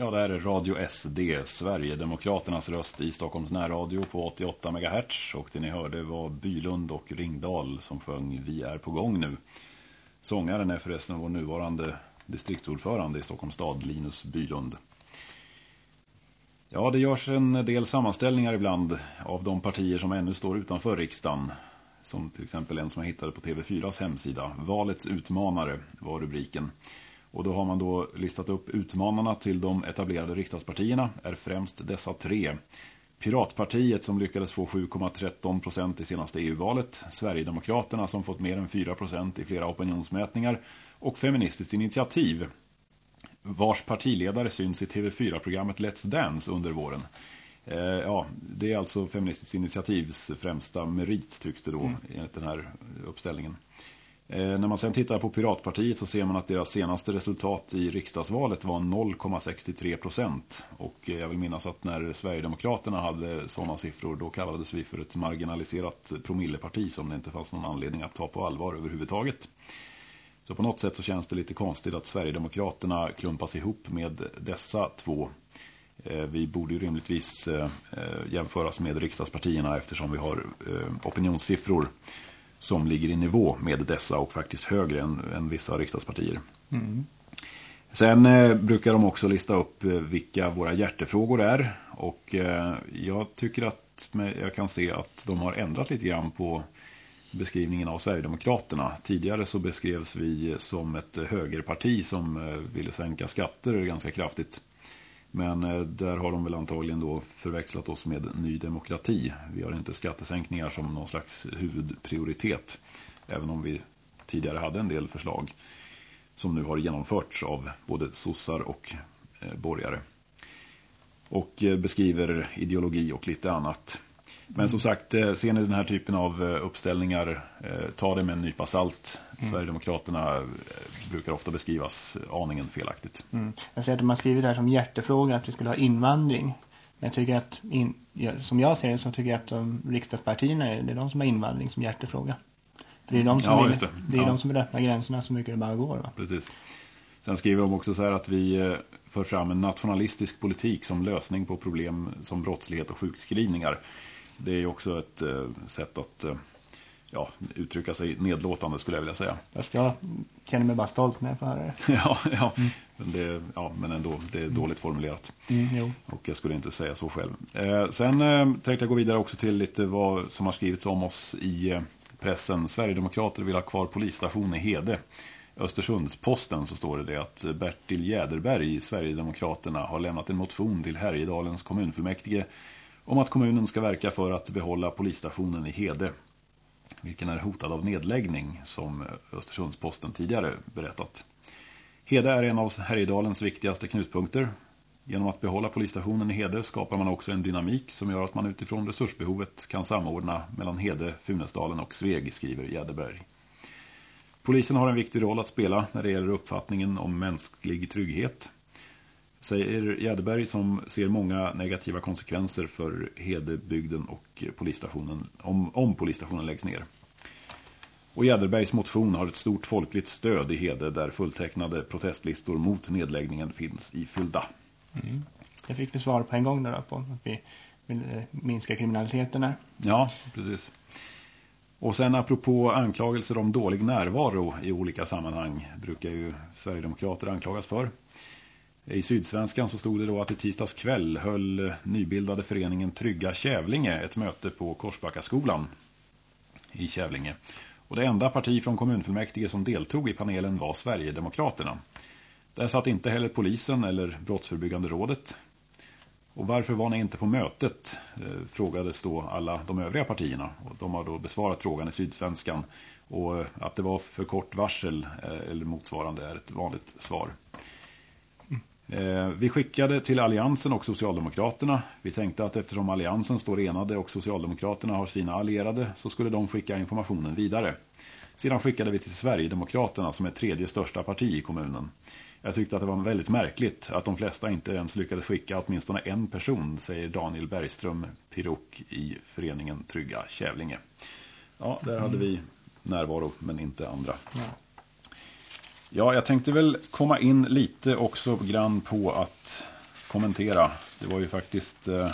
Ja, det här är Radio SD, Sverigedemokraternas röst i Stockholms närradio på 88 MHz. Och det ni hörde var Bylund och Ringdal som sjöng Vi är på gång nu. Sångaren är förresten vår nuvarande distriktsordförande i Stockholms stad, Linus Bylund. Ja, det görs en del sammanställningar ibland av de partier som ännu står utanför riksdagen. Som till exempel en som jag hittade på TV4s hemsida. Valets utmanare var rubriken. Och då har man då listat upp utmanarna till de etablerade riksdagspartierna är främst dessa tre. Piratpartiet som lyckades få 7,13 procent i senaste EU-valet, Sverigedemokraterna som fått mer än 4 procent i flera opinionsmätningar och Feministiskt initiativ vars partiledare syns i TV4-programmet Let's Dance under våren. Eh, ja, det är alltså Feministiskt initiativs främsta merit tycks det då mm. enligt den här uppställningen. Eh, när man sen tittar på Piratpartiet så ser man att deras senaste resultat i riksdagsvalet var 0,63 procent. Och eh, jag vill minnas att när Sverigedemokraterna hade sådana siffror då kallades vi för ett marginaliserat promilleparti som det inte fanns någon anledning att ta på allvar överhuvudtaget. Så på något sätt så känns det lite konstigt att Sverigedemokraterna klumpas ihop med dessa två. Eh, vi borde ju rimligtvis jämföras med riksdagspartierna eftersom vi har opinionssiffror som ligger i nivå med dessa och faktiskt högre än, än vissa riksdagspartier. Mm. Sen eh, brukar de också lista upp eh, vilka våra hjärtefrågor är och eh, jag tycker att jag kan se att de har ändrat lite grann på beskrivningen av Sverigedemokraterna. Tidigare så beskrevs vi som ett högerparti som eh, ville sänka skatter ganska kraftigt. Men eh, där har de väl antagligen då förväxlat oss med Ny Demokrati. Vi har inte skattesänkningar som någon slags huvudprioritet. Även om vi tidigare hade en del förslag som nu har genomförts av både sossar och eh, borgare. Och eh, beskriver ideologi och lite annat. Men som sagt, eh, ser ni den här typen av eh, uppställningar, eh, ta det med en nypa salt. Mm. Sverigedemokraterna brukar ofta beskrivas aningen felaktigt. Mm. Jag ser att de har skrivit det här som hjärtefråga att vi skulle ha invandring. Men jag tycker att, in, som jag ser det, så tycker jag att de riksdagspartierna är, det är de som har invandring som hjärtefråga. För det är de som, ja, det. Det är ja. de som vill öppna gränserna så mycket det bara går. Va? Precis. Sen skriver de också så här att vi för fram en nationalistisk politik som lösning på problem som brottslighet och sjukskrivningar det är också ett eh, sätt att eh, ja, uttrycka sig nedlåtande skulle jag vilja säga. Fast jag känner mig bara stolt när jag får höra det. ja, ja, mm. men, det, ja men ändå, det är dåligt formulerat. Mm, och jag skulle inte säga så själv. Eh, sen eh, tänkte jag gå vidare också till lite vad som har skrivits om oss i eh, pressen. Sverigedemokrater vill ha kvar polisstation i Hede. Östersundsposten så står det, det att Bertil Jäderberg, Sverigedemokraterna, har lämnat en motion till Härjedalens kommunfullmäktige om att kommunen ska verka för att behålla polisstationen i Hede vilken är hotad av nedläggning som Östersundsposten tidigare berättat. Hede är en av Härjedalens viktigaste knutpunkter. Genom att behålla polisstationen i Hede skapar man också en dynamik som gör att man utifrån resursbehovet kan samordna mellan Hede, Funäsdalen och Sveg, skriver Jäderberg. Polisen har en viktig roll att spela när det gäller uppfattningen om mänsklig trygghet säger Jäderberg som ser många negativa konsekvenser för Hedebygden och polisstationen om, om polisstationen läggs ner. Och Jäderbergs motion har ett stort folkligt stöd i Hede där fulltecknade protestlistor mot nedläggningen finns i fyllda. Mm. Jag fick vi svar på en gång där på att vi vill minska kriminaliteten här. Ja, precis. Och sen apropå anklagelser om dålig närvaro i olika sammanhang brukar ju Sverigedemokrater anklagas för. I Sydsvenskan så stod det då att i tisdags kväll höll nybildade föreningen Trygga Kävlinge ett möte på Korsbackaskolan i Kävlinge. Och det enda parti från kommunfullmäktige som deltog i panelen var Sverigedemokraterna. Där satt inte heller polisen eller Brottsförebyggande rådet. Och varför var ni inte på mötet? Eh, frågades då alla de övriga partierna. Och de har då besvarat frågan i Sydsvenskan. Och eh, att det var för kort varsel eh, eller motsvarande är ett vanligt svar. Eh, vi skickade till Alliansen och Socialdemokraterna. Vi tänkte att eftersom Alliansen står enade och Socialdemokraterna har sina allierade så skulle de skicka informationen vidare. Sedan skickade vi till Sverigedemokraterna som är tredje största parti i kommunen. Jag tyckte att det var väldigt märkligt att de flesta inte ens lyckades skicka åtminstone en person, säger Daniel Bergström Pirok i föreningen Trygga Kävlinge. Ja, där hade vi närvaro men inte andra. Ja. Ja, jag tänkte väl komma in lite också grann på att kommentera. Det var ju faktiskt eh,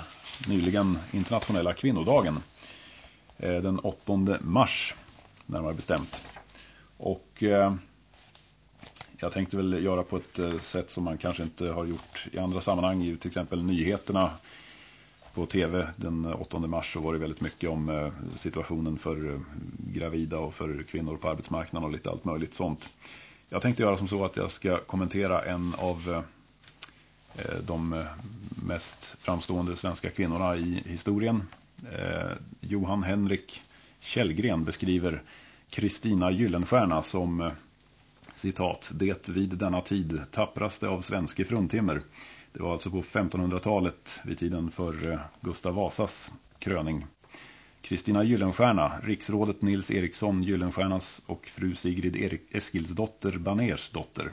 nyligen internationella kvinnodagen. Eh, den 8 mars, närmare bestämt. Och eh, jag tänkte väl göra på ett eh, sätt som man kanske inte har gjort i andra sammanhang. I till exempel nyheterna på tv den 8 mars så var det väldigt mycket om eh, situationen för eh, gravida och för kvinnor på arbetsmarknaden och lite allt möjligt sånt. Jag tänkte göra som så att jag ska kommentera en av eh, de eh, mest framstående svenska kvinnorna i historien. Eh, Johan Henrik Källgren beskriver Kristina Gyllenstierna som citat, det vid denna tid tappraste av svenske fruntimmer. Det var alltså på 1500-talet vid tiden för Gustav Vasas kröning. Kristina Gyllenstierna, riksrådet Nils Eriksson Gyllenstiernas och fru Sigrid Erik Eskilsdotter Baners dotter,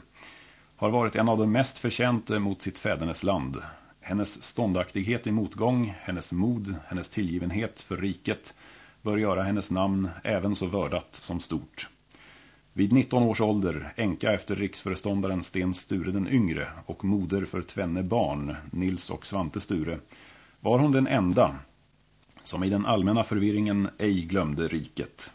har varit en av de mest förtjänta mot sitt fädernesland. Hennes ståndaktighet i motgång, hennes mod, hennes tillgivenhet för riket bör göra hennes namn även så vördat som stort. Vid 19 års ålder, enka efter riksföreståndaren Sten Sture den yngre och moder för tvenne barn, Nils och Svante Sture, var hon den enda som i den allmänna förvirringen ej glömde riket.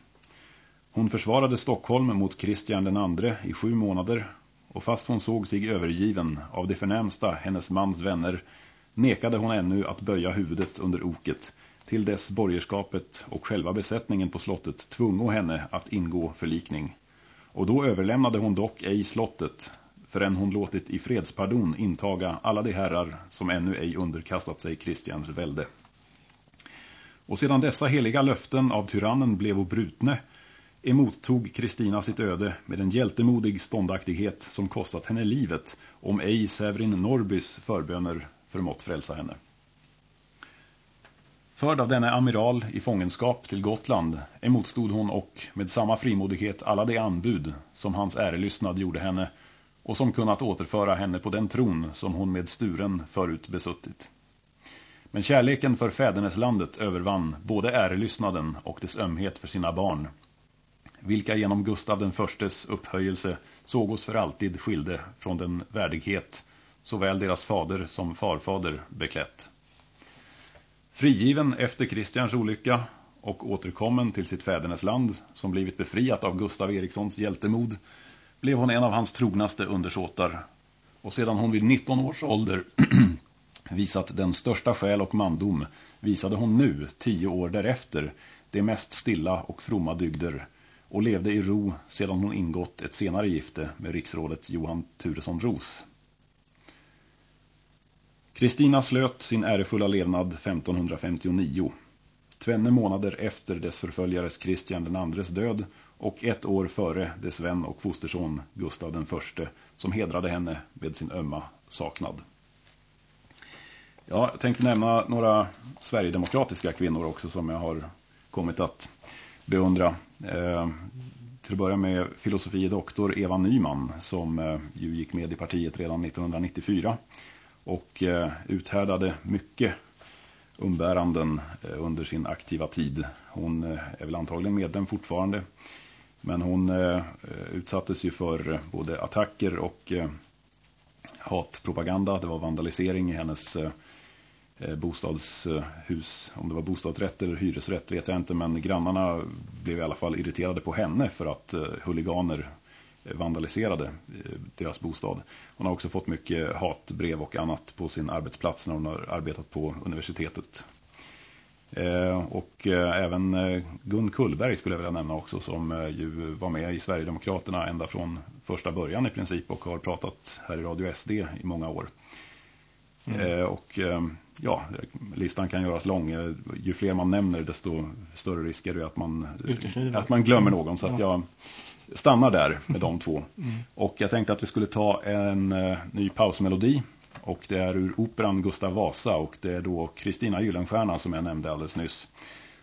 Hon försvarade Stockholm mot Kristian den andre i sju månader och fast hon såg sig övergiven av det förnämsta hennes mans vänner nekade hon ännu att böja huvudet under oket till dess borgerskapet och själva besättningen på slottet tvungo henne att ingå förlikning. Och då överlämnade hon dock ej slottet förrän hon låtit i fredspardon intaga alla de herrar som ännu ej underkastat sig Kristians välde. Och sedan dessa heliga löften av tyrannen blev brutne emottog Kristina sitt öde med en hjältemodig ståndaktighet som kostat henne livet om ej Severin Norrbys förböner förmått frälsa henne. Förd av denne amiral i fångenskap till Gotland emotstod hon och med samma frimodighet alla de anbud som hans ärelystnad gjorde henne och som kunnat återföra henne på den tron som hon med sturen förut besuttit. Men kärleken för fäderneslandet övervann både ärelystnaden och dess ömhet för sina barn, vilka genom Gustav den förstes upphöjelse sågos för alltid skilde från den värdighet såväl deras fader som farfader beklätt. Frigiven efter Kristians olycka och återkommen till sitt fädernesland som blivit befriat av Gustav Erikssons hjältemod blev hon en av hans trognaste undersåtar och sedan hon vid 19 års ålder visat den största själ och mandom visade hon nu, tio år därefter, det mest stilla och fromma dygder och levde i ro sedan hon ingått ett senare gifte med riksrådet Johan Turesson Ros. Kristina slöt sin ärefulla levnad 1559, tvenne månader efter dess förföljares Kristian den andres död och ett år före dess vän och fosterson Gustav den förste som hedrade henne med sin ömma saknad. Ja, jag tänkte nämna några Sverigedemokratiska kvinnor också som jag har kommit att beundra. Eh, till att börja med filosofie doktor Eva Nyman som eh, ju gick med i partiet redan 1994 och eh, uthärdade mycket umbäranden eh, under sin aktiva tid. Hon eh, är väl antagligen medlem fortfarande men hon eh, eh utsattes ju för eh, både attacker och eh, hatpropaganda. Det var vandalisering i hennes bostadshus. Om det var bostadsrätt eller hyresrätt vet jag inte. Men grannarna blev i alla fall irriterade på henne för att huliganer vandaliserade deras bostad. Hon har också fått mycket hatbrev och annat på sin arbetsplats när hon har arbetat på universitetet. Och även Gun Kullberg skulle jag vilja nämna också som ju var med i Sverigedemokraterna ända från första början i princip och har pratat här i Radio SD i många år. Mm. Och ja, listan kan göras lång. Ju fler man nämner desto större risk är det att man, att man glömmer någon. Så att jag stannar där med de två. Mm. Och jag tänkte att vi skulle ta en uh, ny pausmelodi. Och det är ur operan Gustav Vasa och det är då Kristina Gyllenstierna som jag nämnde alldeles nyss.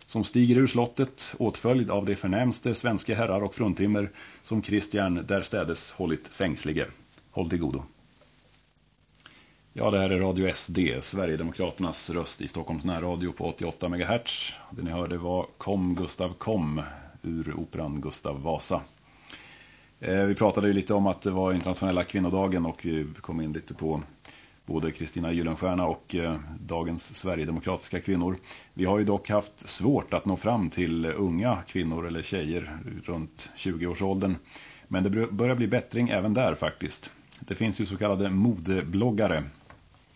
Som stiger ur slottet åtföljd av de förnämste svenska herrar och fruntimmer som Kristian därstädes hållit fängslige. Håll till godo. Ja, det här är Radio SD, Sverigedemokraternas röst i Stockholms närradio på 88 MHz. Det ni hörde var Kom Gustav Kom ur operan Gustav Vasa. Eh, vi pratade ju lite om att det var internationella kvinnodagen och vi kom in lite på både Kristina Gyllenstierna och eh, dagens Sverigedemokratiska kvinnor. Vi har ju dock haft svårt att nå fram till unga kvinnor eller tjejer runt 20-årsåldern. Men det börjar bli bättring även där faktiskt. Det finns ju så kallade modebloggare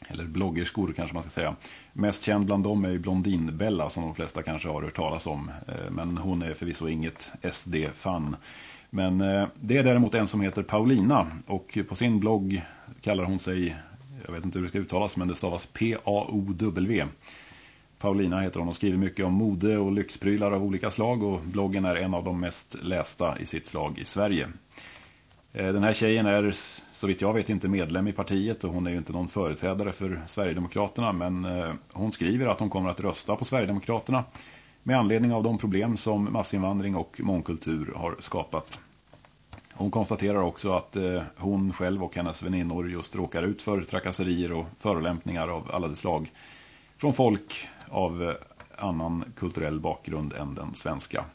eller bloggerskor kanske man ska säga. Mest känd bland dem är Blondinbella som de flesta kanske har hört talas om. Eh, men hon är förvisso inget SD-fan. Men eh, det är däremot en som heter Paulina och på sin blogg kallar hon sig, jag vet inte hur det ska uttalas men det stavas P-A-O-W. Paulina heter hon och skriver mycket om mode och lyxprylar av olika slag och bloggen är en av de mest lästa i sitt slag i Sverige. Eh, den här tjejen är så vitt jag vet inte medlem i partiet och hon är ju inte någon företrädare för Sverigedemokraterna men eh, hon skriver att hon kommer att rösta på Sverigedemokraterna med anledning av de problem som massinvandring och mångkultur har skapat. Hon konstaterar också att eh, hon själv och hennes väninnor just råkar ut för trakasserier och förolämpningar av alla de slag från folk av eh, annan kulturell bakgrund än den svenska.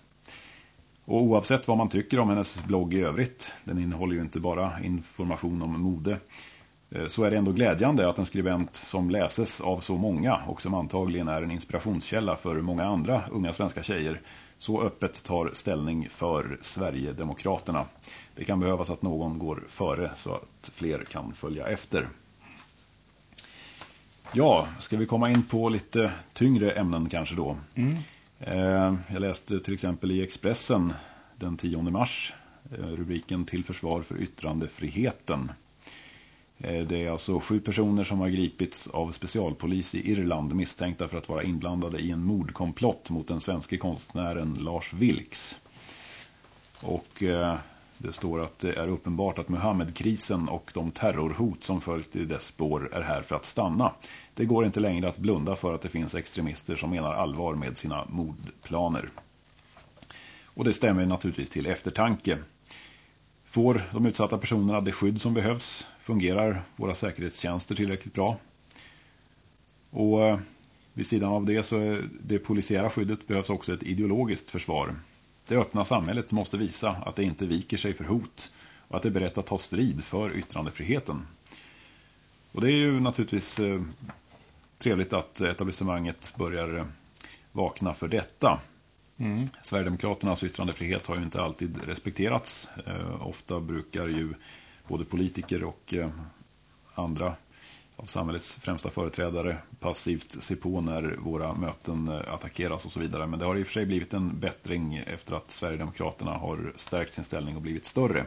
Och oavsett vad man tycker om hennes blogg i övrigt, den innehåller ju inte bara information om mode, eh, så är det ändå glädjande att en skribent som läses av så många och som antagligen är en inspirationskälla för många andra unga svenska tjejer så öppet tar ställning för Sverigedemokraterna. Det kan behövas att någon går före så att fler kan följa efter. Ja, ska vi komma in på lite tyngre ämnen kanske då. Mm. Eh, jag läste till exempel i Expressen den 10 mars eh, rubriken Till försvar för yttrandefriheten. Eh, det är alltså sju personer som har gripits av specialpolis i Irland misstänkta för att vara inblandade i en mordkomplott mot den svenska konstnären Lars Vilks. Och det står att det är uppenbart att Muhammedkrisen och de terrorhot som följt i dess spår är här för att stanna. Det går inte längre att blunda för att det finns extremister som menar allvar med sina mordplaner. Och det stämmer naturligtvis till eftertanke. Får de utsatta personerna det skydd som behövs? Fungerar våra säkerhetstjänster tillräckligt bra? Och eh, vid sidan av det så är det polisiära skyddet behövs också ett ideologiskt försvar. Det öppna samhället måste visa att det inte viker sig för hot och att det är berett att ta strid för yttrandefriheten. Och det är ju naturligtvis eh, trevligt att etablissemanget börjar eh, vakna för detta. Mm. Sverigedemokraternas yttrandefrihet har ju inte alltid respekterats. Eh, ofta brukar ju både politiker och andra av samhällets främsta företrädare passivt se på när våra möten eh, attackeras och så vidare. Men det har i och för sig blivit en bättring efter att Sverigedemokraterna har stärkt sin ställning och blivit större.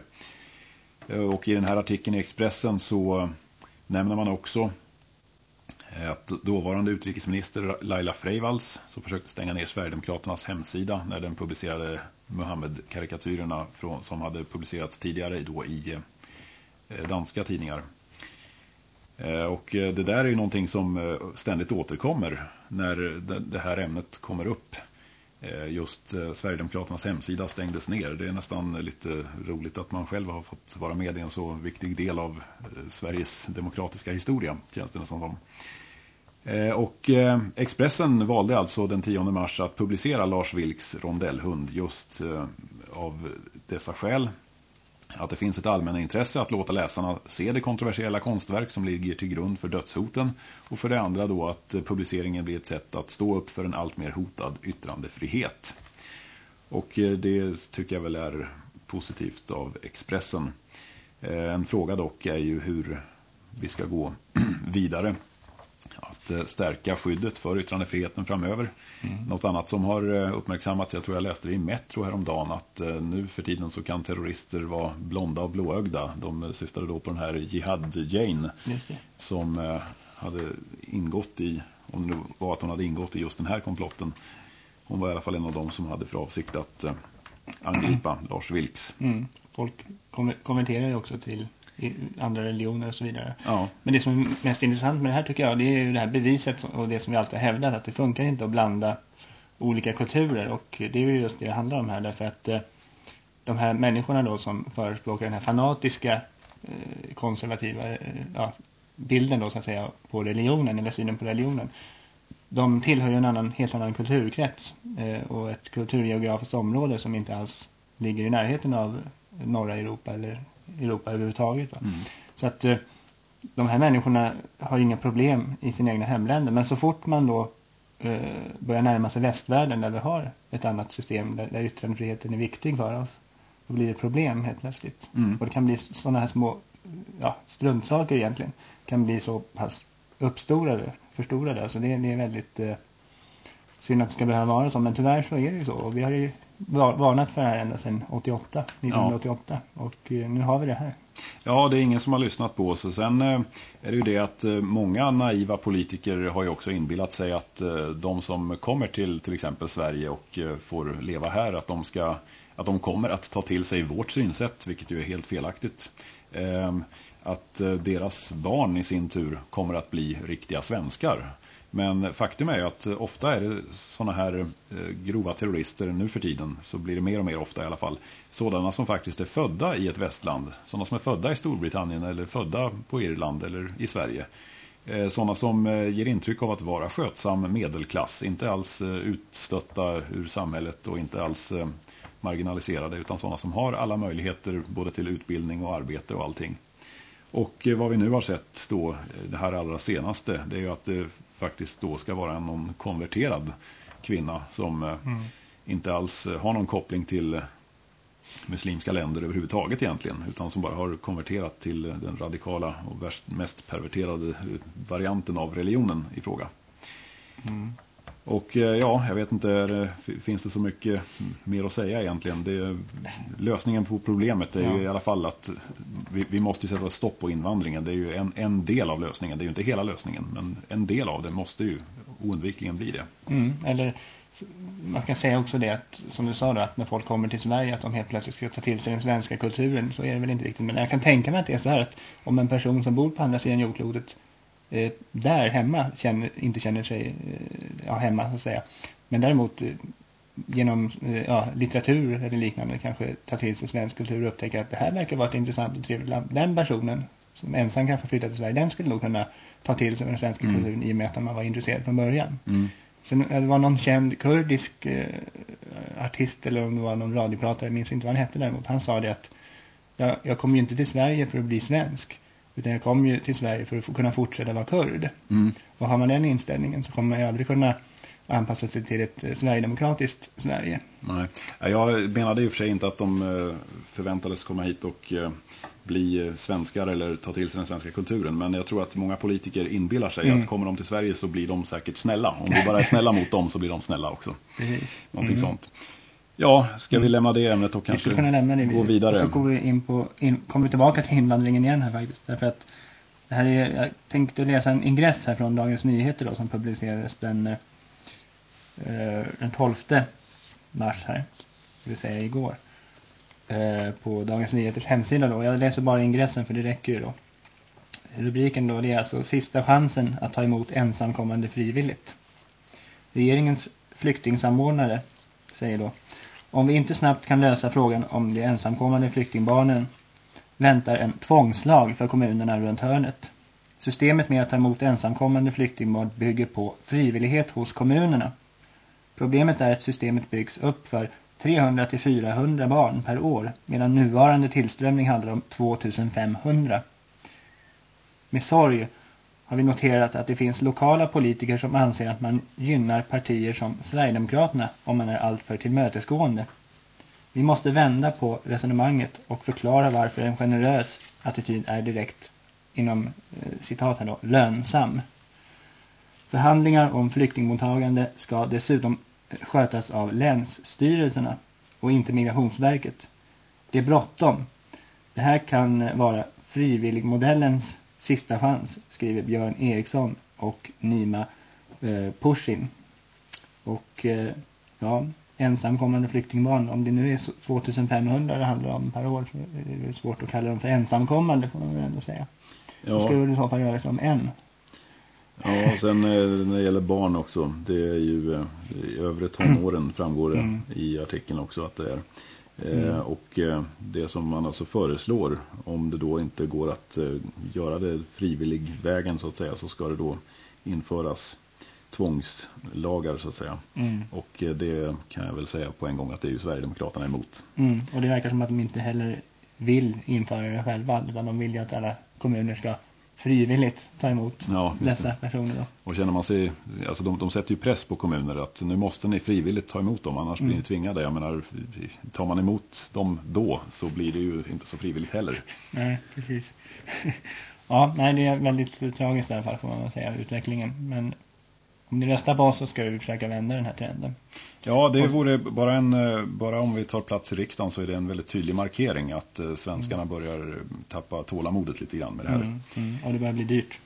Eh, och i den här artikeln i Expressen så nämner man också eh, att dåvarande utrikesminister Laila Freivalds som försökte stänga ner Sverigedemokraternas hemsida när den publicerade Mohammed-karikatyrerna som hade publicerats tidigare då i danska tidningar. Eh, och eh, det där är ju någonting som eh, ständigt återkommer när det här ämnet kommer upp. Just Sverigedemokraternas hemsida stängdes ner. Det är nästan lite roligt att man själv har fått vara med i en så viktig del av Sveriges demokratiska historia, känns det nästan som. Och Expressen valde alltså den 10 mars att publicera Lars Vilks rondellhund just av dessa skäl att det finns ett allmänna intresse att låta läsarna se det kontroversiella konstverk som ligger till grund för dödshoten och för det andra då att publiceringen blir ett sätt att stå upp för en allt mer hotad yttrandefrihet. Och eh, det tycker jag väl är positivt av Expressen. Eh, en fråga dock är ju hur vi ska gå vidare att eh, stärka skyddet för yttrandefriheten framöver. Mm. Något annat som har eh, uppmärksammats, jag tror jag läste det i Metro häromdagen, att eh, nu för tiden så kan terrorister vara blonda och blåögda. De syftade då på den här Jihad Jane som hade ingått i, om det var att hon hade ingått i just den här komplotten. Hon var i alla fall en av dem som hade för avsikt att angripa. Lars Vilks. Mm. Folk kommenterar ju också till andra religioner och så vidare. Ja. Men det som är mest intressant med det här tycker jag det är ju det här beviset och det som vi alltid har hävdat att det funkar inte att blanda olika kulturer och det är ju just det det handlar om här därför att eh, de här människorna då som förespråkar den här fanatiska eh, konservativa eh, ja, bilden då så att säga på religionen eller synen på religionen de tillhör ju en annan, helt annan kulturkrets och ett kulturgeografiskt område som inte alls ligger i närheten av norra Europa eller Europa överhuvudtaget. Mm. Så att eh, de här människorna har inga problem i sina egna hemländer. Men så fort man då eh, börjar närma sig västvärlden där vi har ett annat system där, där yttrandefriheten är viktig för oss. Då blir det problem helt plötsligt. Mm. Och det kan bli sådana här små ja, struntsaker egentligen. Kan bli så pass uppstorade, förstorade. Alltså det, det är väldigt eh, synd att det ska behöva vara så. Men tyvärr så är det ju så. Och vi har ju varnat för det här ända sedan 88, 1988 ja. och eh, nu har vi det här. Ja, det är ingen som har lyssnat på oss. Sen eh, är det ju det att eh, många naiva politiker har ju också inbillat sig att de som kommer till till exempel Sverige och får leva här, att de, ska, att de kommer att ta till sig vårt synsätt, vilket ju är helt felaktigt. Ehm, att deras barn i sin tur kommer att bli riktiga svenskar. Men faktum är ju att ofta är det sådana här eh, grova terrorister nu för tiden, så blir det mer och mer ofta i alla fall, sådana som faktiskt är födda i ett västland, sådana som är födda i Storbritannien eller födda på Irland eller i Sverige. Eh, sådana som eh, ger intryck av att vara skötsam medelklass, inte alls utstötta ur samhället och inte alls marginaliserade, utan sådana som har alla möjligheter både till utbildning och arbete och allting. Och vad vi nu har sett då, det här allra senaste, det är ju att det faktiskt då ska vara någon konverterad kvinna som eh, mm. inte alls eh, har någon koppling till eh, muslimska länder överhuvudtaget egentligen. Utan som bara har konverterat till den radikala och mest perverterade varianten av religionen i fråga. Mm. Och eh, ja, jag vet inte, finns det så mycket mer att säga egentligen? Det, lösningen på problemet är ja. ju i alla fall att vi, vi, måste sätta stopp på invandringen. Det är ju en, en del av lösningen, det är ju inte hela lösningen. Men en del av det måste ju oundvikligen bli det. Mm, eller man kan säga också det att, som du sa då, att när folk kommer till Sverige att de helt plötsligt ska ta till sig den svenska kulturen. Så är det väl inte riktigt. Men jag kan tänka mig att det är så här att om en person som bor på andra sidan jordklotet eh, där hemma känner, inte känner sig eh, ja, hemma så att säga. Men däremot eh, genom eh, ja, litteratur eller liknande kanske ta till sig svensk kultur och upptäcka att det här verkar vara ett intressant och trevligt land. Den personen som ensam kanske flyttat till Sverige, den skulle nog kunna ta till sig den svenska mm. kulturen i och med att man var intresserad från början. Mm. Sen det var någon känd kurdisk eh, artist eller om det var någon radiopratare, jag minns inte vad han hette däremot. Han sa det att jag, jag kommer ju inte till Sverige för att bli svensk. Utan jag kom ju till Sverige för att kunna fortsätta vara kurd. Mm. Och har man den inställningen så kommer man ju aldrig kunna anpassa sig till ett eh, Sverigedemokratiskt Sverige. Nej, jag menade i och för sig inte att de eh, förväntades komma hit och eh, bli svenskar eller ta till sig den svenska kulturen. Men jag tror att många politiker inbillar sig mm. att kommer de till Sverige så blir de säkert snälla. Om vi bara är snälla mot dem så blir de snälla också. Precis. Någonting mm. sånt. Ja, ska vi mm. lämna det ämnet och kanske kunna lämna det. gå vidare? Och så går vi in på, in, kommer vi tillbaka till invandringen igen här faktiskt. Därför att det här är, jag tänkte läsa en ingress här från Dagens Nyheter då, som publicerades den, eh, den 12 mars här. Det vill säga igår. Eh, på Dagens Nyheters hemsida då. Jag läser bara ingressen för det räcker ju då. Rubriken då det är alltså sista chansen att ta emot ensamkommande frivilligt. Regeringens flyktingsamordnare säger då om vi inte snabbt kan lösa frågan om de ensamkommande flyktingbarnen väntar en tvångslag för kommunerna runt hörnet. Systemet med att ta emot ensamkommande flyktingbarn bygger på frivillighet hos kommunerna. Problemet är att systemet byggs upp för 300-400 barn per år medan nuvarande tillströmning handlar om 2500. Med sorg har vi noterat att det finns lokala politiker som anser att man gynnar partier som Sverigedemokraterna om man är alltför tillmötesgående. Vi måste vända på resonemanget och förklara varför en generös attityd är direkt inom eh, citat här då, lönsam. Förhandlingar om flyktingmottagande ska dessutom eh, skötas av länsstyrelserna och inte Migrationsverket. Det är bråttom. Det här kan eh, vara frivilligmodellens sista chans, skriver Björn Eriksson och Nima eh, Pushin. Och eh, ja, ensamkommande flyktingbarn, om det nu är 2500 det handlar om per år så är det svårt att kalla dem för ensamkommande får man väl ändå säga. Ja. Då skulle det i så fall röra sig om en. Ja, och sen eh, när det gäller barn också. Det är ju eh, i övre tonåren framgår det mm. i artikeln också att det är. Eh, mm. Och det som man alltså föreslår, om det då inte går att göra det frivillig vägen så att säga, så ska det då införas tvångslagar så att säga. Mm. Och det kan jag väl säga på en gång att det är ju Sverigedemokraterna emot. Mm. Och det verkar som att de inte heller vill införa det själva, utan de vill ju att alla kommuner ska frivilligt ta emot ja, dessa personer. Då. Och känner man sig, alltså de, de sätter ju press på kommuner att nu måste ni frivilligt ta emot dem, annars mm. blir ni tvingade. Jag menar, tar man emot dem då så blir det ju inte så frivilligt heller. Nej, precis. ja, nej, det är väldigt tragiskt i alla fall får man säga, utvecklingen. Men om ni röstar på oss så ska vi försöka vända den här trenden. Ja, det vore bara en, eh, bara om vi tar plats i riksdagen så är det en väldigt tydlig markering att eh, svenskarna mm. börjar tappa tålamodet lite grann med det här. Mm, mm, och det börjar bli dyrt.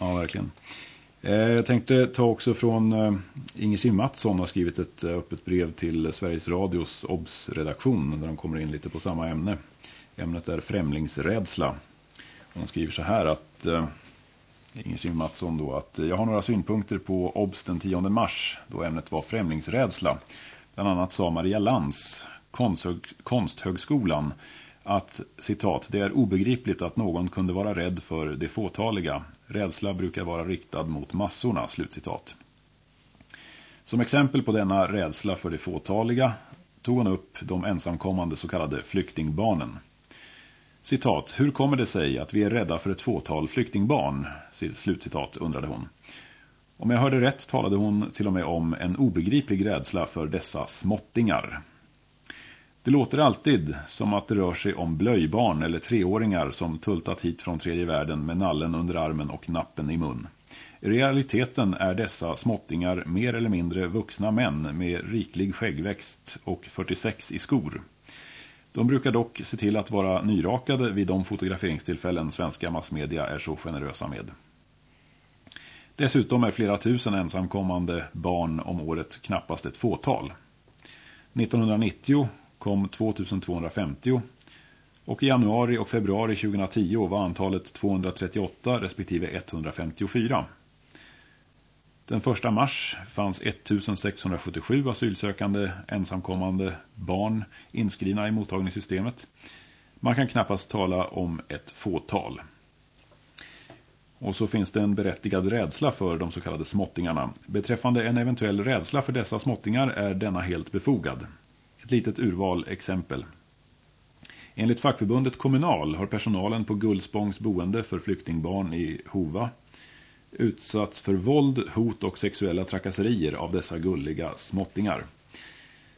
Ja, verkligen. Eh, jag tänkte ta också från Inge Simmatsson har skrivit ett öppet brev till Sveriges Radios OBS-redaktion där de kommer in lite på samma ämne. Ämnet är främlingsrädsla. Hon skriver så här att Inge Mattsson då att eh, jag har några synpunkter på OBS den 10 mars då ämnet var främlingsrädsla. Bland annat sa Maria Lantz, Konsthögskolan, att citat, det är obegripligt att någon kunde vara rädd för det fåtaliga. Rädsla brukar vara riktad mot massorna, slutcitat. Som exempel på denna rädsla för det fåtaliga tog hon upp de ensamkommande så kallade flyktingbarnen. Citat, hur kommer det sig att vi är rädda för ett fåtal flyktingbarn? Slutcitat, undrade hon. Om jag hörde rätt talade hon till och med om en obegriplig rädsla för dessa småttingar. Det låter alltid som att det rör sig om blöjbarn eller treåringar som tultat hit från tredje världen med nallen under armen och nappen i mun. I realiteten är dessa småttingar mer eller mindre vuxna män med riklig skäggväxt och 46 i skor. De brukar dock se till att vara nyrakade vid de fotograferingstillfällen svenska massmedia är så generösa med. Dessutom är flera tusen ensamkommande barn om året knappast ett fåtal. 1990 kom 2250 och i januari och februari 2010 var antalet 238 respektive 154. Den 1 mars fanns 1677 asylsökande ensamkommande barn inskrivna i mottagningssystemet. Man kan knappast tala om ett fåtal. Och så finns det en berättigad rädsla för de så kallade småttingarna. Beträffande en eventuell rädsla för dessa småttingar är denna helt befogad. Ett litet urval exempel. Enligt fackförbundet Kommunal har personalen på Gullspångs boende för flyktingbarn i Hova utsatts för våld, hot och sexuella trakasserier av dessa gulliga småttingar.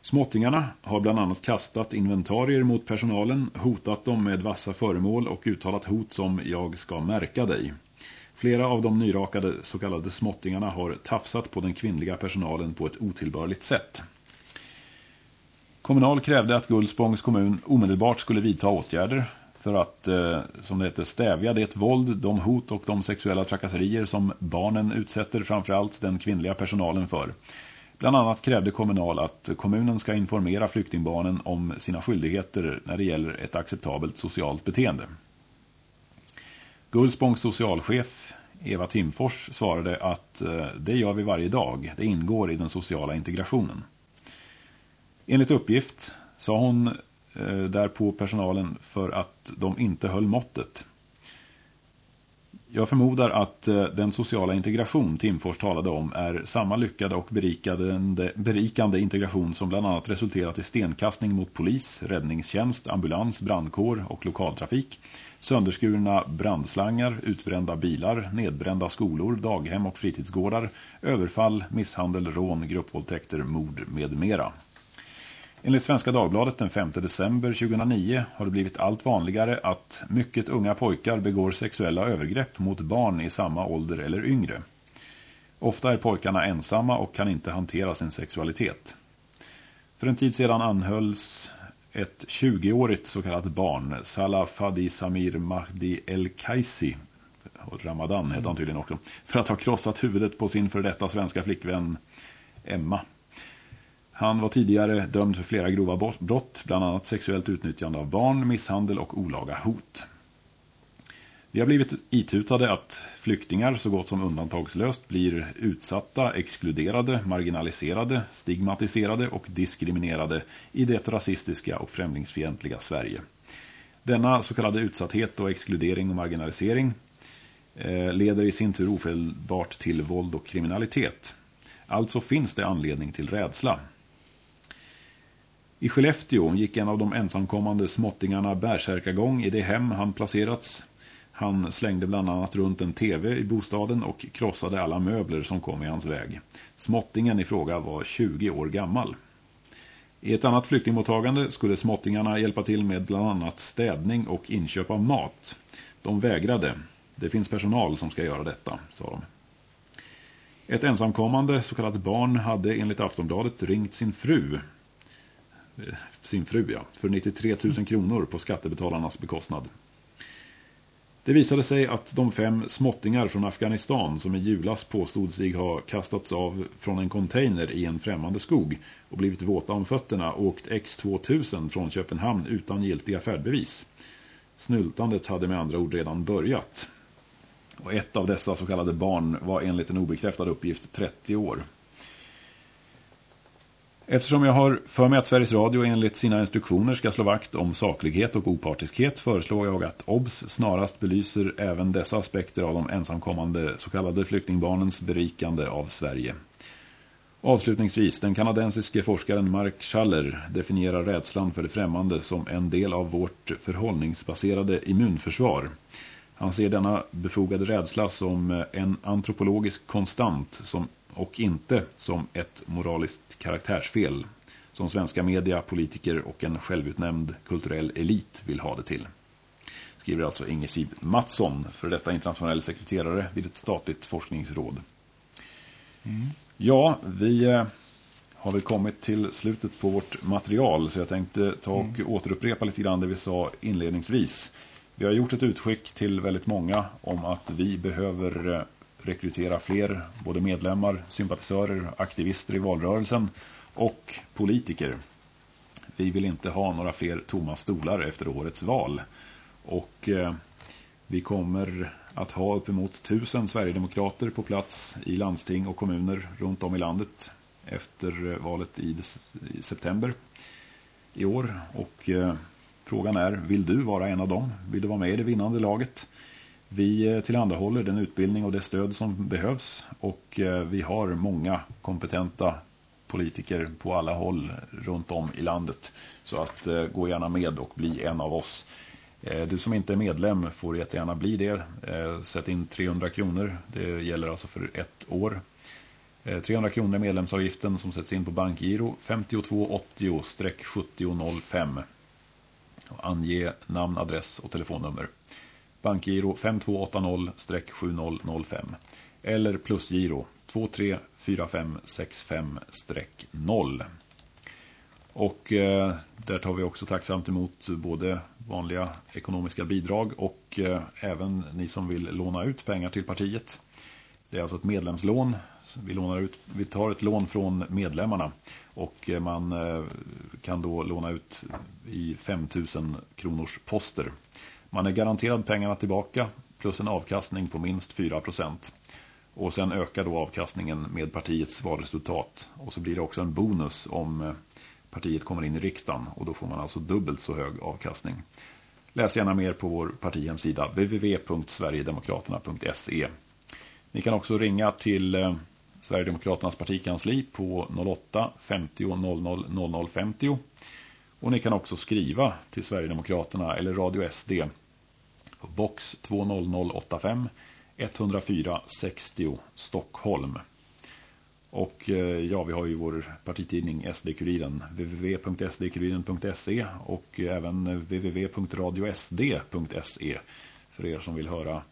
Småttingarna har bland annat kastat inventarier mot personalen, hotat dem med vassa föremål och uttalat hot som jag ska märka dig. Flera av de nyrakade så kallade småttingarna har tafsat på den kvinnliga personalen på ett otillbörligt sätt. Kommunal krävde att Gullspångs kommun omedelbart skulle vidta åtgärder för att, eh, som det heter, stävja det våld, de hot och de sexuella trakasserier som barnen utsätter framförallt den kvinnliga personalen för. Bland annat krävde Kommunal att kommunen ska informera flyktingbarnen om sina skyldigheter när det gäller ett acceptabelt socialt beteende. Gullspångs socialchef Eva Timfors svarade att eh, det gör vi varje dag, det ingår i den sociala integrationen. Enligt uppgift sa hon Eh, där på personalen för att de inte höll måttet. Jag förmodar att eh, den sociala integration Timfors talade om är samma lyckade och berikande, berikande integration som bland annat resulterat i stenkastning mot polis, räddningstjänst, ambulans, brandkår och lokaltrafik, sönderskurna brandslangar, utbrända bilar, nedbrända skolor, daghem och fritidsgårdar, överfall, misshandel, rån, gruppvåldtäkter, mord med mera. Enligt Svenska Dagbladet den 5 december 2009 har det blivit allt vanligare att mycket unga pojkar begår sexuella övergrepp mot barn i samma ålder eller yngre. Ofta är pojkarna ensamma och kan inte hantera sin sexualitet. För en tid sedan anhölls ett 20-årigt så kallat barn, Salah Fadi Samir Mahdi El Kaisi, Ramadan heter han tydligen också, för att ha krossat huvudet på sin för detta svenska flickvän Emma. Han var tidigare dömd för flera grova brott, bland annat sexuellt utnyttjande av barn, misshandel och olaga hot. Vi har blivit itutade att flyktingar så gott som undantagslöst blir utsatta, exkluderade, marginaliserade, stigmatiserade och diskriminerade i det rasistiska och främlingsfientliga Sverige. Denna så kallade utsatthet och exkludering och marginalisering eh, leder i sin tur ofelbart till våld och kriminalitet. Alltså finns det anledning till rädsla. I Skellefteå gick en av de ensamkommande småttingarna bärsärkagång i det hem han placerats. Han slängde bland annat runt en tv i bostaden och krossade alla möbler som kom i hans väg. Småttingen i fråga var 20 år gammal. I ett annat flyktingmottagande skulle småttingarna hjälpa till med bland annat städning och inköp av mat. De vägrade. Det finns personal som ska göra detta, sa de. Ett ensamkommande så kallat barn hade enligt Aftonbladet ringt sin fru Eh, sin fru ja, för 93 000 kronor på skattebetalarnas bekostnad. Det visade sig att de fem småttingar från Afghanistan som i julas påstod sig ha kastats av från en container i en främmande skog och blivit våta om fötterna åkt X2000 från Köpenhamn utan giltiga färdbevis. Snultandet hade med andra ord redan börjat. Och ett av dessa så kallade barn var enligt en obekräftad uppgift 30 år. Eftersom jag har för mig att Sveriges Radio enligt sina instruktioner ska slå vakt om saklighet och opartiskhet föreslår jag att OBS snarast belyser även dessa aspekter av de ensamkommande så kallade flyktingbarnens berikande av Sverige. Avslutningsvis, den kanadensiske forskaren Mark Schaller definierar rädslan för det främmande som en del av vårt förhållningsbaserade immunförsvar. Han ser denna befogade rädsla som en antropologisk konstant som och inte som ett moraliskt karaktärsfel som svenska media, politiker och en självutnämnd kulturell elit vill ha det till. Skriver alltså Ingesib Mattsson, för detta internationell sekreterare vid ett statligt forskningsråd. Mm. Ja, vi eh, har väl kommit till slutet på vårt material så jag tänkte ta och mm. återupprepa lite grann det vi sa inledningsvis. Vi har gjort ett utskick till väldigt många om att vi behöver eh, rekrytera fler både medlemmar, sympatisörer, aktivister i valrörelsen och politiker. Vi vill inte ha några fler tomma stolar efter årets val. Och eh, vi kommer att ha uppemot tusen Sverigedemokrater på plats i landsting och kommuner runt om i landet efter eh, valet i, i september i år. Och eh, frågan är, vill du vara en av dem? Vill du vara med i det vinnande laget? Vi eh, tillhandahåller den utbildning och det stöd som behövs och eh, vi har många kompetenta politiker på alla håll runt om i landet. Så att eh, gå gärna med och bli en av oss. Du som inte är medlem får jättegärna bli det. Sätt in 300 kronor. Det gäller alltså för ett år. 300 kronor är medlemsavgiften som sätts in på bankgiro 5280-7005. Ange namn, adress och telefonnummer. Bankgiro 5280-7005 eller plusgiro 234565-0. Och eh, där tar vi också tacksamt emot både vanliga ekonomiska bidrag och eh, även ni som vill låna ut pengar till partiet. Det är alltså ett medlemslån. Vi, lånar ut, vi tar ett lån från medlemmarna och eh, man eh, kan då låna ut i 5000 kronors poster. Man är garanterad pengarna tillbaka plus en avkastning på minst 4%. Och sen ökar då avkastningen med partiets valresultat. Och så blir det också en bonus om eh, partiet kommer in i riksdagen. Och då får man alltså dubbelt så hög avkastning. läs gärna mer på vår partihemsida www.sverigedemokraterna.se. Ni kan också ringa till eh, Sverigedemokraternas partikansli på 08 50 00 00 50. Och ni kan också skriva till Sverigedemokraterna eller Radio SD på box 20085 104 60 Stockholm. Och eh, ja, vi har ju vår partitidning SD-kuriren, www.sdkuriren.se och även www.radiosd.se för er som vill höra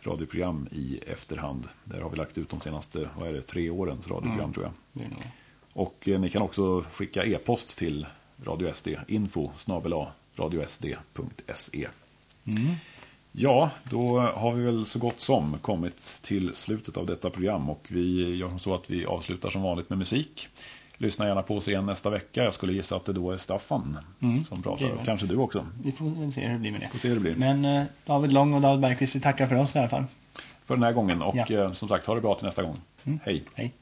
radioprogram i efterhand. Där har vi lagt ut de senaste, vad är det, tre årens radioprogram mm. tror jag. Och eh, ni kan också skicka e-post till Radio SD, info snabela radiosd.se. Mm. Ja, då har vi väl så gott som kommit till slutet av detta program och vi gör så att vi avslutar som vanligt med musik. Lyssna gärna på oss igen nästa vecka. Jag skulle gissa att det då är Staffan mm, som pratar. Kanske du också. Vi får se hur det blir med det. Får se hur det blir. Men eh, David Lång och David Bergqvist, vi tackar för oss i alla fall. För den här gången. Och ja. eh, som sagt, ha det bra till nästa gång. Mm. Hej. Hej.